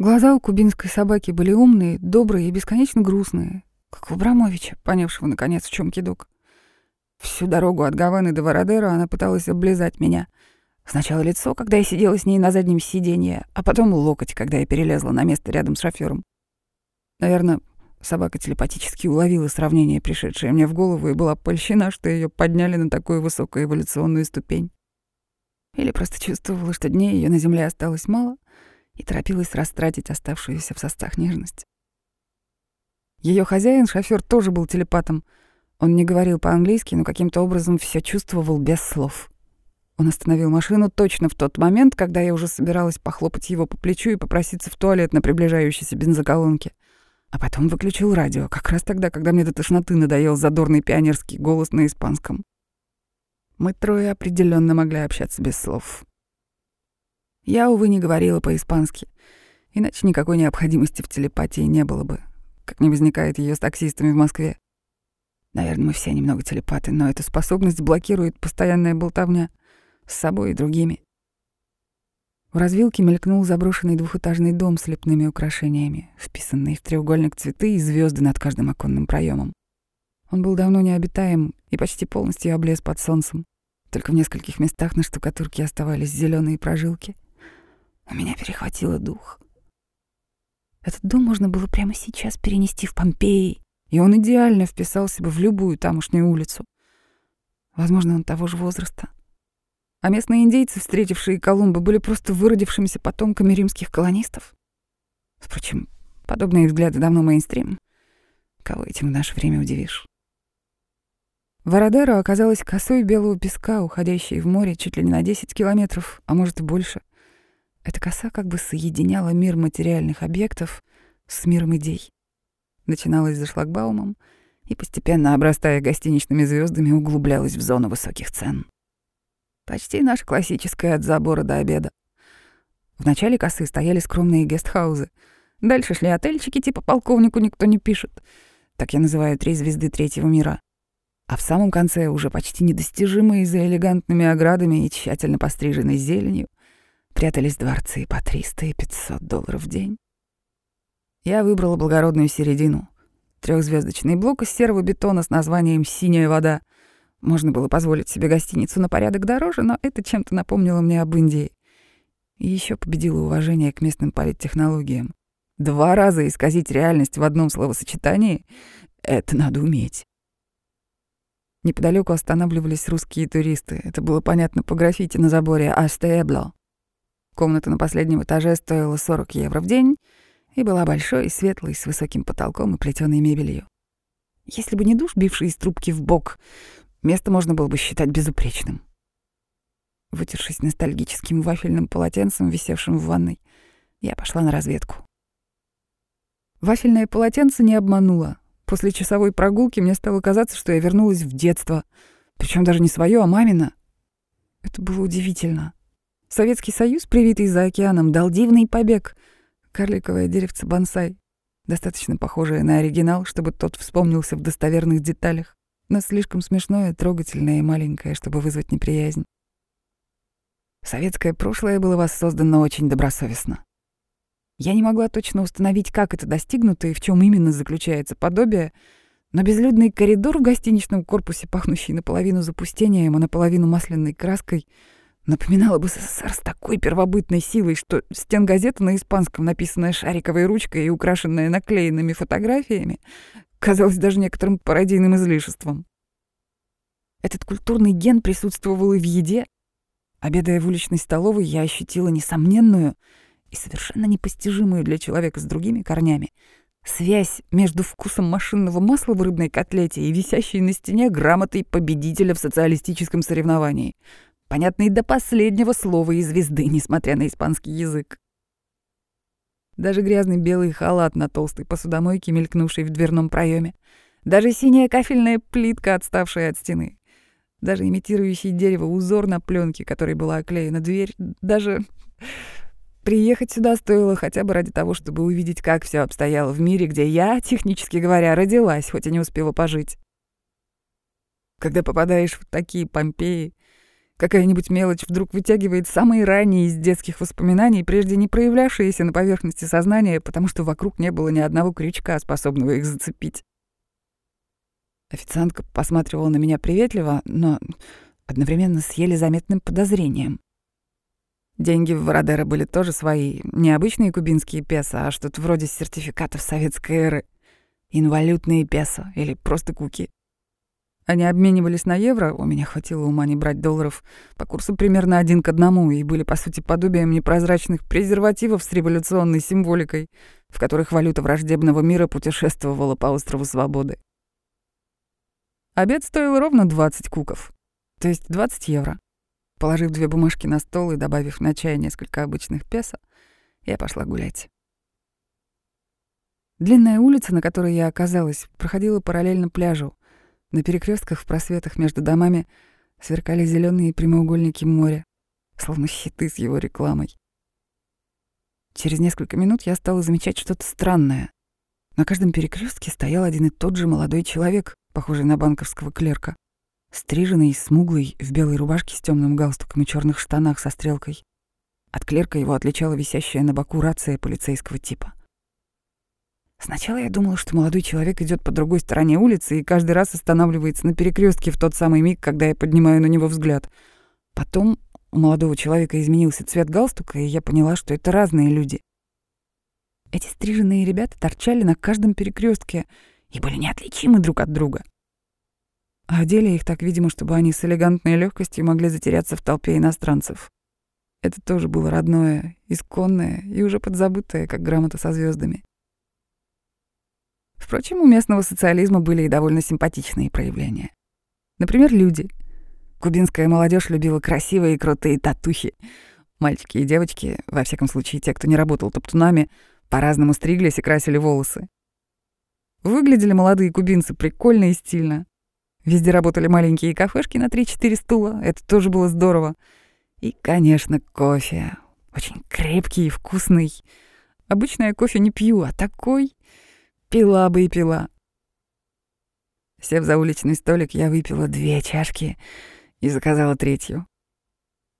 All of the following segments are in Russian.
Глаза у кубинской собаки были умные, добрые и бесконечно грустные, как у Абрамовича, понявшего, наконец, в чем кидок. Всю дорогу от Гаваны до Вородера она пыталась облизать меня. Сначала лицо, когда я сидела с ней на заднем сиденье, а потом локоть, когда я перелезла на место рядом с шофёром. Наверное, собака телепатически уловила сравнение, пришедшее мне в голову, и была польщена, что ее подняли на такую высокую эволюционную ступень. Или просто чувствовала, что дней ее на земле осталось мало, и торопилась растратить оставшуюся в состах нежность. Ее хозяин, шофёр, тоже был телепатом — он не говорил по-английски, но каким-то образом все чувствовал без слов. Он остановил машину точно в тот момент, когда я уже собиралась похлопать его по плечу и попроситься в туалет на приближающейся бензоколонке. А потом выключил радио, как раз тогда, когда мне до тошноты надоел задорный пионерский голос на испанском. Мы трое определенно могли общаться без слов. Я, увы, не говорила по-испански, иначе никакой необходимости в телепатии не было бы, как не возникает ее с таксистами в Москве. Наверное, мы все немного телепаты, но эту способность блокирует постоянная болтовня с собой и другими. В развилке мелькнул заброшенный двухэтажный дом с лепными украшениями, вписанные в треугольник цветы и звезды над каждым оконным проемом. Он был давно необитаем и почти полностью облез под солнцем. Только в нескольких местах на штукатурке оставались зеленые прожилки. У меня перехватило дух. Этот дом можно было прямо сейчас перенести в Помпеи и он идеально вписался бы в любую тамошнюю улицу. Возможно, он того же возраста. А местные индейцы, встретившие Колумба, были просто выродившимися потомками римских колонистов. Впрочем, подобные взгляды давно мейнстрим. Кого этим в наше время удивишь? Вородеро оказалась косой белого песка, уходящей в море чуть ли не на 10 километров, а может и больше. Эта коса как бы соединяла мир материальных объектов с миром идей начиналась за шлагбаумом и, постепенно обрастая гостиничными звездами, углублялась в зону высоких цен. Почти наша классическая от забора до обеда. В начале косы стояли скромные гестхаузы. Дальше шли отельчики типа «Полковнику никто не пишет». Так я называю три звезды третьего мира. А в самом конце, уже почти недостижимые за элегантными оградами и тщательно постриженной зеленью, прятались дворцы по 300 и 500 долларов в день. Я выбрала благородную середину. Трехзвездочный блок из серого бетона с названием «Синяя вода». Можно было позволить себе гостиницу на порядок дороже, но это чем-то напомнило мне об Индии. И еще победило уважение к местным политтехнологиям. Два раза исказить реальность в одном словосочетании — это надо уметь. Неподалеку останавливались русские туристы. Это было понятно по граффити на заборе «Астебло». Комната на последнем этаже стоила 40 евро в день — и была большой, светлой, с высоким потолком и плетеной мебелью. Если бы не душ, бивший из трубки в бок, место можно было бы считать безупречным. Вытершись ностальгическим вафельным полотенцем, висевшим в ванной, я пошла на разведку. Вафельное полотенце не обмануло. После часовой прогулки мне стало казаться, что я вернулась в детство. Причем даже не свое, а мамино. Это было удивительно. Советский Союз, привитый за океаном, дал дивный побег — Карликовое деревце бонсай, достаточно похожее на оригинал, чтобы тот вспомнился в достоверных деталях, но слишком смешное, трогательное и маленькое, чтобы вызвать неприязнь. Советское прошлое было воссоздано очень добросовестно. Я не могла точно установить, как это достигнуто и в чем именно заключается подобие, но безлюдный коридор в гостиничном корпусе, пахнущий наполовину запустением, а наполовину масляной краской — напоминала бы СССР с такой первобытной силой, что стенгазета на испанском, написанная шариковой ручкой и украшенная наклеенными фотографиями, казалась даже некоторым пародийным излишеством. Этот культурный ген присутствовал и в еде. Обедая в уличной столовой, я ощутила несомненную и совершенно непостижимую для человека с другими корнями связь между вкусом машинного масла в рыбной котлете и висящей на стене грамотой победителя в социалистическом соревновании — понятный до последнего слова и звезды, несмотря на испанский язык. Даже грязный белый халат на толстой посудомойке, мелькнувший в дверном проеме, даже синяя кафельная плитка, отставшая от стены, даже имитирующий дерево узор на пленке, которой была оклеена дверь, даже приехать сюда стоило хотя бы ради того, чтобы увидеть, как все обстояло в мире, где я, технически говоря, родилась, хоть и не успела пожить. Когда попадаешь в такие Помпеи, Какая-нибудь мелочь вдруг вытягивает самые ранние из детских воспоминаний, прежде не проявлявшиеся на поверхности сознания, потому что вокруг не было ни одного крючка, способного их зацепить. Официантка посматривала на меня приветливо, но одновременно с еле заметным подозрением. Деньги в Вородеро были тоже свои, не обычные кубинские песо, а что-то вроде сертификатов советской эры. Инвалютные песо или просто куки. Они обменивались на евро, у меня хватило ума не брать долларов, по курсу примерно один к одному, и были, по сути, подобием непрозрачных презервативов с революционной символикой, в которых валюта враждебного мира путешествовала по острову Свободы. Обед стоил ровно 20 куков, то есть 20 евро. Положив две бумажки на стол и добавив на чай несколько обычных песо, я пошла гулять. Длинная улица, на которой я оказалась, проходила параллельно пляжу. На перекрестках в просветах между домами сверкали зеленые прямоугольники моря, словно щиты с его рекламой. Через несколько минут я стала замечать что-то странное. На каждом перекрестке стоял один и тот же молодой человек, похожий на банковского клерка. Стриженный, смуглый, в белой рубашке с темным галстуком и черных штанах со стрелкой. От клерка его отличала висящая на боку рация полицейского типа. Сначала я думала, что молодой человек идет по другой стороне улицы и каждый раз останавливается на перекрестке в тот самый миг, когда я поднимаю на него взгляд. Потом у молодого человека изменился цвет галстука, и я поняла, что это разные люди. Эти стриженные ребята торчали на каждом перекрестке и были неотличимы друг от друга. А одели их так, видимо, чтобы они с элегантной легкостью могли затеряться в толпе иностранцев. Это тоже было родное, исконное и уже подзабытое, как грамота со звездами. Впрочем, у местного социализма были и довольно симпатичные проявления. Например, люди. Кубинская молодежь любила красивые и крутые татухи. Мальчики и девочки, во всяком случае те, кто не работал топтунами, по-разному стриглись и красили волосы. Выглядели молодые кубинцы прикольно и стильно. Везде работали маленькие кафешки на 3-4 стула, это тоже было здорово. И, конечно, кофе. Очень крепкий и вкусный. Обычно я кофе не пью, а такой Пила бы и пила. Сев за уличный столик, я выпила две чашки и заказала третью.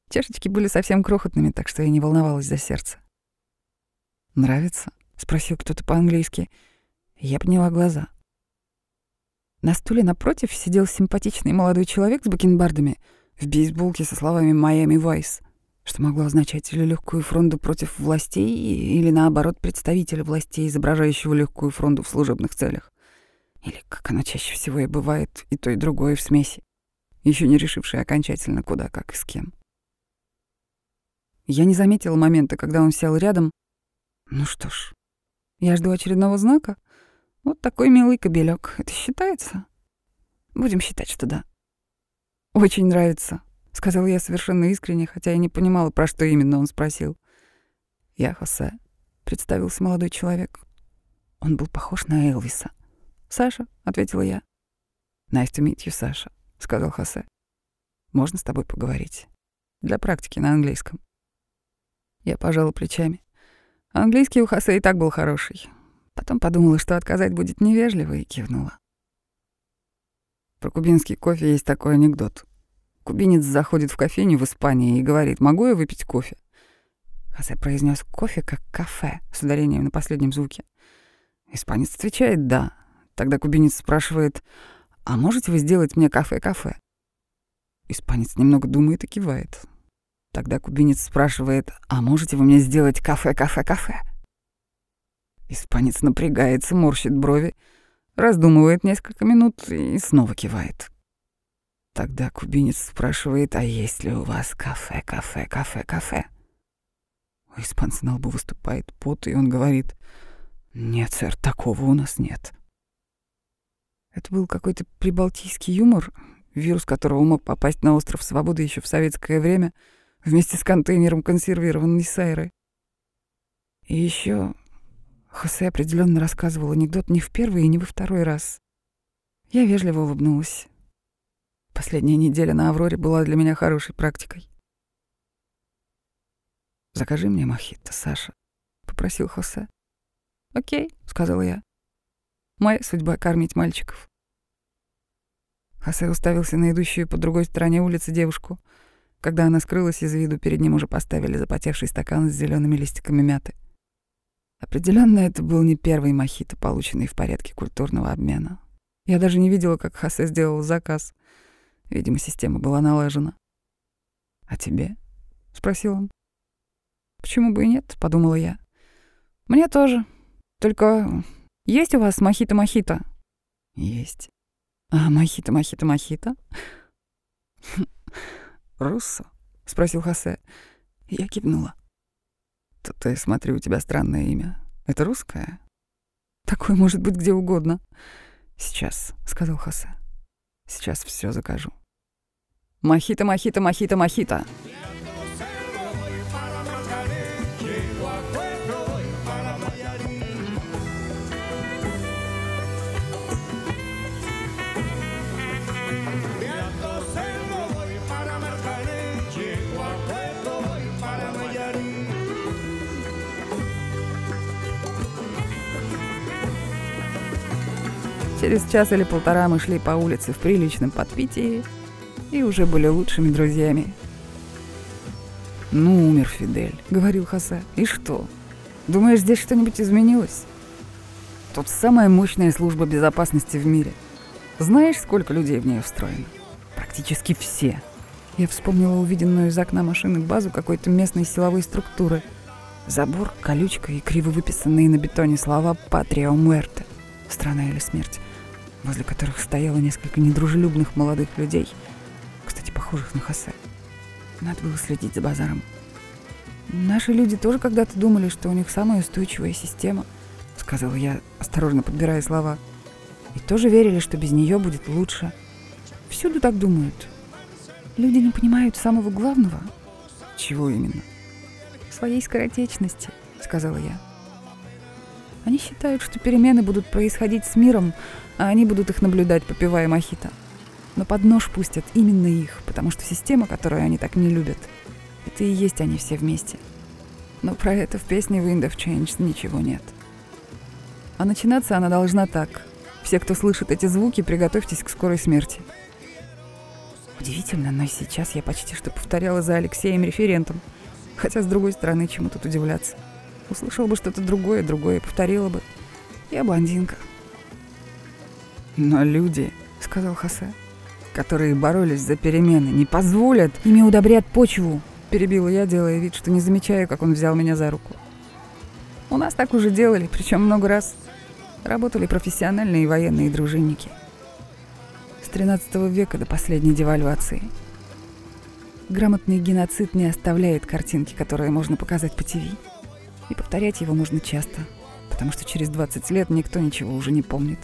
Чашечки были совсем крохотными, так что я не волновалась за сердце. «Нравится?» — спросил кто-то по-английски. Я подняла глаза. На стуле напротив сидел симпатичный молодой человек с бакенбардами в бейсболке со словами «Майами Вайс» что могло означать или легкую фронту против властей, или наоборот представителя властей, изображающего легкую фронту в служебных целях. Или, как оно чаще всего и бывает, и то, и другое в смеси, еще не решивший окончательно куда, как и с кем. Я не заметила момента, когда он сел рядом. Ну что ж, я жду очередного знака. Вот такой милый кобелек. Это считается? Будем считать, что да. Очень нравится. — сказал я совершенно искренне, хотя я не понимала, про что именно он спросил. «Я Хосе», — представился молодой человек. Он был похож на Элвиса. «Саша», — ответила я. «Nice to meet you, Саша», — сказал Хосе. «Можно с тобой поговорить?» Для практики на английском. Я пожала плечами. Английский у Хосе и так был хороший. Потом подумала, что отказать будет невежливо, и кивнула. Про кубинский кофе есть такой анекдот. Кубинец заходит в кофейню в Испании и говорит, могу я выпить кофе? Хосе произнес кофе как кафе с ударением на последнем звуке. Испанец отвечает «да». Тогда кубинец спрашивает, а можете вы сделать мне кафе-кафе? Испанец немного думает и кивает. Тогда кубинец спрашивает, а можете вы мне сделать кафе-кафе-кафе? Испанец напрягается, морщит брови, раздумывает несколько минут и снова кивает. Тогда кубинец спрашивает, а есть ли у вас кафе, кафе, кафе, кафе? У испанца на лбу выступает пот, и он говорит, нет, сэр, такого у нас нет. Это был какой-то прибалтийский юмор, вирус которого мог попасть на остров Свободы еще в советское время вместе с контейнером консервированной сайры. И еще Хосе определенно рассказывал анекдот не в первый и не во второй раз. Я вежливо улыбнулась. Последняя неделя на Авроре была для меня хорошей практикой. «Закажи мне мохито, Саша», — попросил Хосе. «Окей», — сказала я. «Моя судьба — кормить мальчиков». Хосе уставился на идущую по другой стороне улицы девушку. Когда она скрылась из виду, перед ним уже поставили запотевший стакан с зелеными листиками мяты. Определенно, это был не первый мохито, полученный в порядке культурного обмена. Я даже не видела, как Хосе сделал заказ. Видимо, система была налажена. «А тебе?» — спросил он. «Почему бы и нет?» — подумала я. «Мне тоже. Только есть у вас мохито-мохито?» «Есть». «А мохито-мохито-мохито?» «Руссо?» — спросил Хосе. Я кивнула. «Тут я смотрю, у тебя странное имя. Это русское?» «Такое может быть где угодно». «Сейчас», — сказал Хосе. «Сейчас все закажу». «Мохито, мохито, мохито, мохито!» Через час или полтора мы шли по улице в приличном подпитии и уже были лучшими друзьями. «Ну, умер Фидель», — говорил Хосе. «И что? Думаешь, здесь что-нибудь изменилось?» «Тут самая мощная служба безопасности в мире. Знаешь, сколько людей в нее встроено? Практически все». Я вспомнила увиденную из окна машины базу какой-то местной силовой структуры. Забор, колючка и криво выписанные на бетоне слова «Патрия Умуэрте» — «Страна или смерть» возле которых стояло несколько недружелюбных молодых людей, похожих на Хосе. Надо было следить за базаром. Наши люди тоже когда-то думали, что у них самая устойчивая система, сказала я, осторожно подбирая слова. И тоже верили, что без нее будет лучше. Всюду так думают. Люди не понимают самого главного. Чего именно? Своей скоротечности, сказала я. Они считают, что перемены будут происходить с миром, а они будут их наблюдать, попивая мохито. Но под нож пустят именно их, потому что система, которую они так не любят, это и есть они все вместе. Но про это в песне Wind of Change ничего нет. А начинаться она должна так. Все, кто слышит эти звуки, приготовьтесь к скорой смерти. Удивительно, но сейчас я почти что повторяла за Алексеем референтом. Хотя, с другой стороны, чему тут удивляться. Услышал бы что-то другое, другое повторила бы. Я блондинка. «Но люди», — сказал Хосе, — «которые боролись за перемены, не позволят, ими удобрят почву», — перебила я, делая вид, что не замечаю, как он взял меня за руку. «У нас так уже делали, причем много раз. Работали профессиональные военные дружинники. С 13 века до последней девальвации. Грамотный геноцид не оставляет картинки, которые можно показать по ТВ. И повторять его можно часто, потому что через 20 лет никто ничего уже не помнит».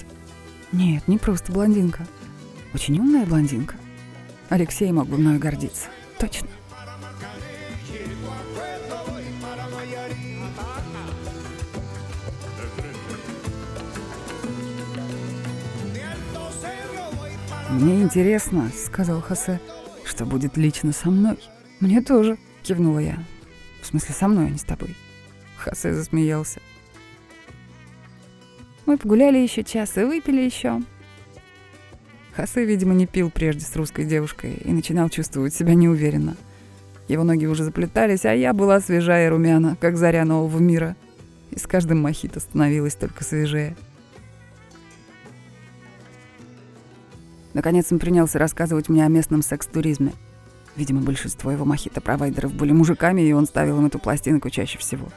Нет, не просто блондинка. Очень умная блондинка. Алексей мог бы мною гордиться. Точно. «Мне интересно», — сказал Хосе, — «что будет лично со мной». «Мне тоже», — кивнула я. «В смысле, со мной, а не с тобой». Хосе засмеялся. Мы погуляли еще час и выпили еще. Хосе, видимо, не пил прежде с русской девушкой и начинал чувствовать себя неуверенно. Его ноги уже заплетались, а я была свежая и румяна, как заря нового мира. И с каждым мохито становилась только свежее. Наконец он принялся рассказывать мне о местном секс-туризме. Видимо, большинство его мохито-провайдеров были мужиками, и он ставил им эту пластинку чаще всего.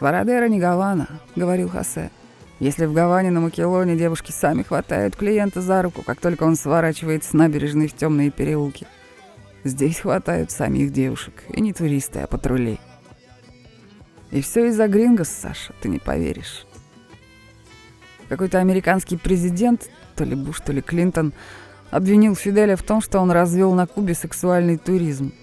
«Вородера не Гавана», — говорил Хосе. «Если в Гаване на Макелоне девушки сами хватают клиента за руку, как только он сворачивает с набережной в темные переулки, здесь хватают самих девушек, и не туристы, а патрули. И все из-за Грингос, Саша, ты не поверишь. Какой-то американский президент, то ли Буш, то ли Клинтон, обвинил Фиделя в том, что он развел на Кубе сексуальный туризм —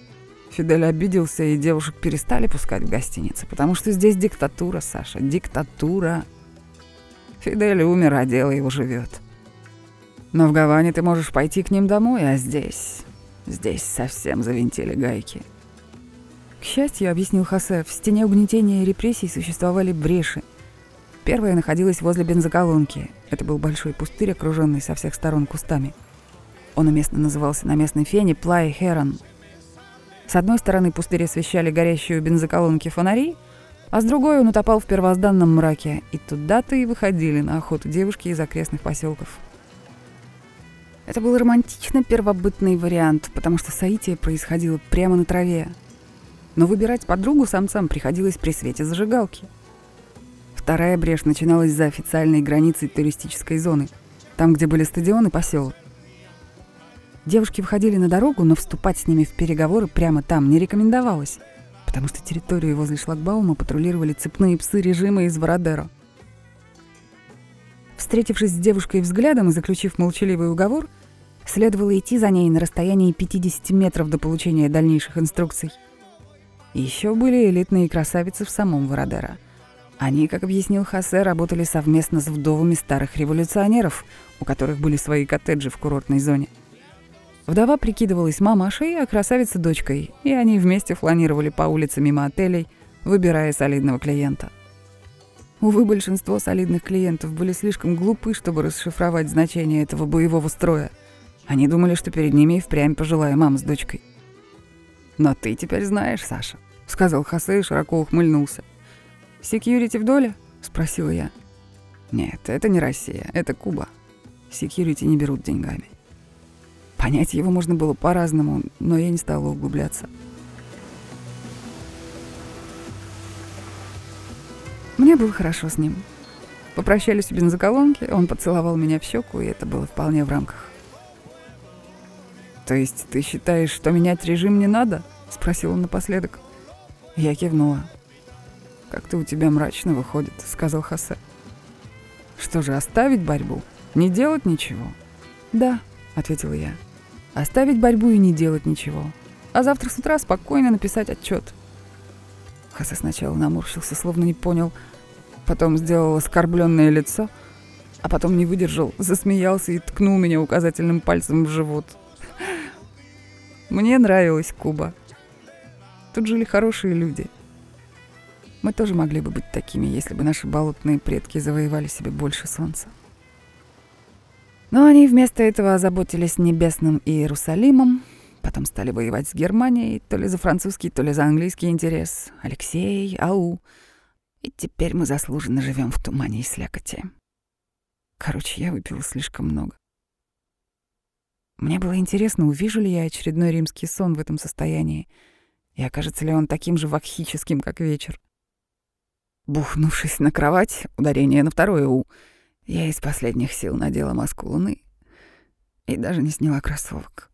Фидель обиделся, и девушек перестали пускать в гостиницы, потому что здесь диктатура, Саша, диктатура. Фидель умер, а дело его живет. Но в Гаване ты можешь пойти к ним домой, а здесь... Здесь совсем завинтили гайки. К счастью, объяснил Хосе, в стене угнетения и репрессий существовали бреши. Первая находилась возле бензоколонки. Это был большой пустырь, окруженный со всех сторон кустами. Он уместно назывался на местной фене Плай Херон — С одной стороны пустыри освещали горящие у бензоколонки фонари, а с другой он утопал в первозданном мраке, и туда-то и выходили на охоту девушки из окрестных поселков. Это был романтично первобытный вариант, потому что соитие происходило прямо на траве. Но выбирать подругу самцам приходилось при свете зажигалки. Вторая брешь начиналась за официальной границей туристической зоны, там, где были стадион и поселок. Девушки выходили на дорогу, но вступать с ними в переговоры прямо там не рекомендовалось, потому что территорию возле шлагбаума патрулировали цепные псы режима из Вородеро — Встретившись с девушкой взглядом и заключив молчаливый уговор, следовало идти за ней на расстоянии 50 метров до получения дальнейших инструкций. Еще были элитные красавицы в самом Вородеро. Они, как объяснил Хосе, работали совместно с вдовами старых революционеров, у которых были свои коттеджи в курортной зоне. Вдова прикидывалась мамашей, а красавица — дочкой, и они вместе фланировали по улице мимо отелей, выбирая солидного клиента — Увы, большинство солидных клиентов были слишком глупы, чтобы расшифровать значение этого боевого строя. Они думали, что перед ними и впрямь пожилая мама с дочкой. «Но ты теперь знаешь, Саша», — сказал Хосе и широко ухмыльнулся. «Секьюрити в доле?» — спросила я. «Нет, это не Россия, это Куба. Секьюрити не берут деньгами». Понять его можно было по-разному, но я не стала углубляться. Мне было хорошо с ним. Попрощались у бензоколонки, он поцеловал меня в щеку, и это было вполне в рамках. «То есть ты считаешь, что менять режим не надо?» — спросил он напоследок. Я кивнула. «Как-то у тебя мрачно выходит», — сказал Хосе. «Что же, оставить борьбу? Не делать ничего?» «Да», — ответила я. «Оставить борьбу и не делать ничего. А завтра с утра спокойно написать отчет. Хаса сначала наморщился, словно не понял, потом сделал оскорбленное лицо, а потом не выдержал, засмеялся и ткнул меня указательным пальцем в живот. Мне нравилась Куба. Тут жили хорошие люди. Мы тоже могли бы быть такими, если бы наши болотные предки завоевали себе больше солнца. Но они вместо этого озаботились небесным Иерусалимом, Потом стали воевать с Германией, то ли за французский, то ли за английский интерес. Алексей, ау. И теперь мы заслуженно живем в тумане и слякоти. Короче, я выпила слишком много. Мне было интересно, увижу ли я очередной римский сон в этом состоянии, и окажется ли он таким же вакхическим, как вечер. Бухнувшись на кровать, ударение на второе «у», я из последних сил надела маску луны и даже не сняла кроссовок.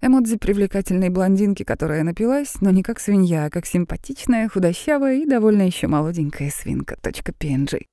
Эмодзи привлекательной блондинки, которая напилась, но не как свинья, а как симпатичная, худощавая и довольно еще молоденькая свинка. .png.